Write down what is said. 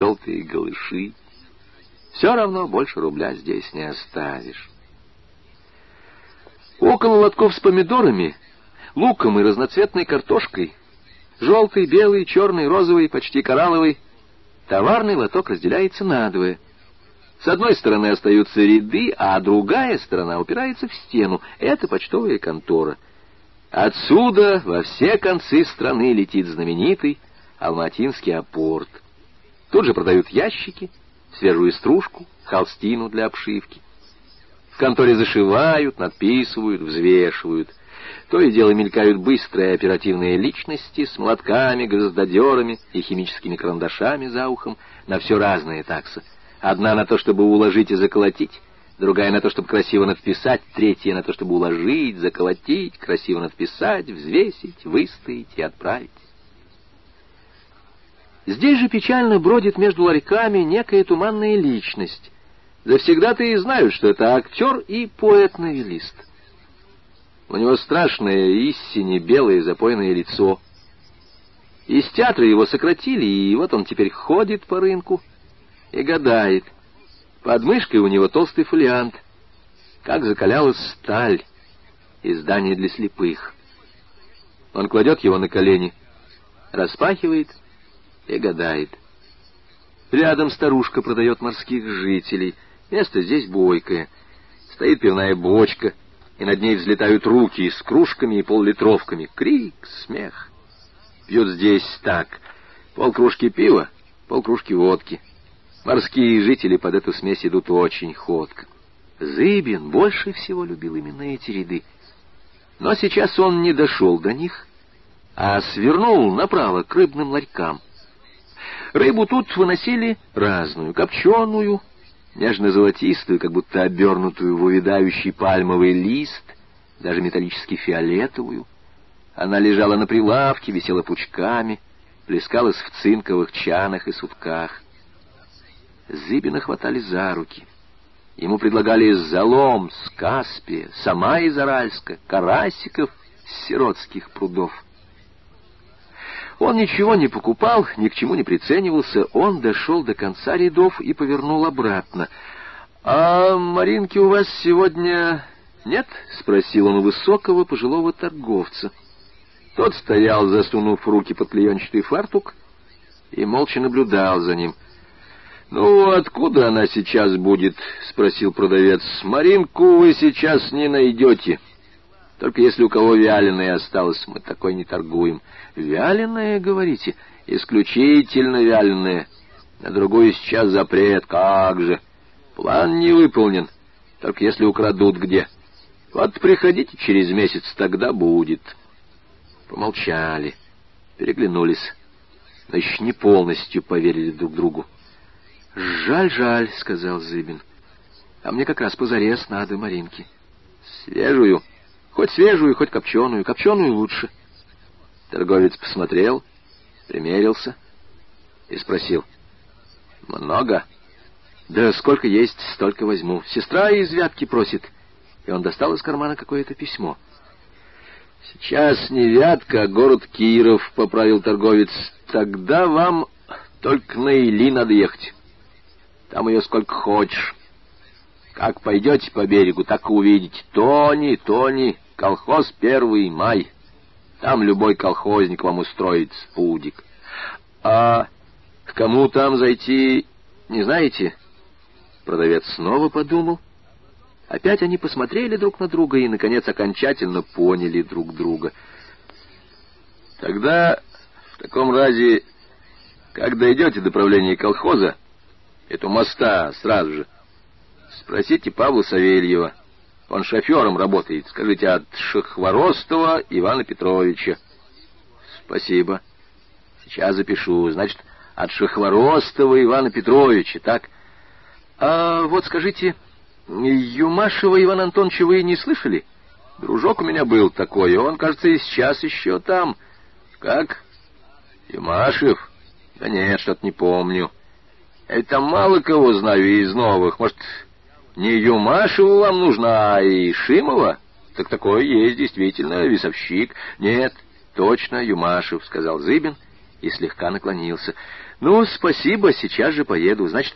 желтые голыши. Все равно больше рубля здесь не оставишь. Около лотков с помидорами, луком и разноцветной картошкой, желтый, белый, черный, розовый, почти коралловый, товарный лоток разделяется надвое. С одной стороны остаются ряды, а другая сторона упирается в стену. Это почтовая контора. Отсюда во все концы страны летит знаменитый Алматинский апорт. Тут же продают ящики, свежую стружку, холстину для обшивки. В конторе зашивают, надписывают, взвешивают. То и дело мелькают быстрые оперативные личности с молотками, гроздодерами и химическими карандашами за ухом на все разные таксы. Одна на то, чтобы уложить и заколотить, другая на то, чтобы красиво надписать, третья на то, чтобы уложить, заколотить, красиво надписать, взвесить, выстоять и отправить. Здесь же печально бродит между ларьками некая туманная личность. Завсегда-то и знают, что это актер и поэт-новелист. У него страшное, истине белое запойное лицо. Из театра его сократили, и вот он теперь ходит по рынку и гадает. Под мышкой у него толстый фолиант, как закалялась сталь, издание для слепых. Он кладет его на колени, распахивает — и гадает. Рядом старушка продает морских жителей. Место здесь бойкое. Стоит пивная бочка, и над ней взлетают руки с кружками и поллитровками. Крик, смех. Пьют здесь так. Полкружки пива, полкружки водки. Морские жители под эту смесь идут очень ходко. Зыбин больше всего любил именно эти ряды. Но сейчас он не дошел до них, а свернул направо к рыбным ларькам. Рыбу тут выносили разную, копченую, нежно-золотистую, как будто обернутую в увядающий пальмовый лист, даже металлически фиолетовую. Она лежала на прилавке, висела пучками, плескалась в цинковых чанах и сутках. Зыбина хватали за руки. Ему предлагали залом с Каспия, сама из Аральска, карасиков с сиротских прудов. Он ничего не покупал, ни к чему не приценивался. Он дошел до конца рядов и повернул обратно. «А Маринки у вас сегодня нет?» — спросил он у высокого пожилого торговца. Тот стоял, засунув руки под клеенчатый фартук, и молча наблюдал за ним. «Ну, откуда она сейчас будет?» — спросил продавец. «Маринку вы сейчас не найдете». Только если у кого вяленое осталось, мы такой не торгуем. Вяленое, говорите? Исключительно вяленое. На другую сейчас запрет. Как же? План не выполнен. Только если украдут где. Вот приходите через месяц, тогда будет. Помолчали, переглянулись, но еще не полностью поверили друг другу. «Жаль, жаль», — сказал Зыбин. «А мне как раз позарез надо Маринки». «Свежую?» Хоть свежую, хоть копченую. Копченую лучше. Торговец посмотрел, примерился и спросил. «Много?» «Да сколько есть, столько возьму. Сестра из Вятки просит». И он достал из кармана какое-то письмо. «Сейчас не Вятка, а город Киров», — поправил торговец. «Тогда вам только на Или надо ехать. Там ее сколько хочешь. Как пойдете по берегу, так и увидите. Тони, Тони, Колхоз «Первый май». Там любой колхозник вам устроит спудик. А к кому там зайти, не знаете? Продавец снова подумал. Опять они посмотрели друг на друга и, наконец, окончательно поняли друг друга. Тогда, в таком разе, как дойдете до правления колхоза, эту моста сразу же, спросите Павла Савельева — он шофером работает. Скажите, от Шахворостова Ивана Петровича. Спасибо. Сейчас запишу. Значит, от Шахворостова Ивана Петровича, так? А вот скажите, Юмашева Ивана Антоновича вы не слышали? Дружок у меня был такой, он, кажется, и сейчас еще там. Как? Юмашев? Да нет, что-то не помню. Это мало кого знаю из новых. Может, не Юмашева вам нужна, а Ишимова? Так такое есть, действительно, весовщик. Нет, точно Юмашев, — сказал Зыбин и слегка наклонился. «Ну, спасибо, сейчас же поеду. Значит,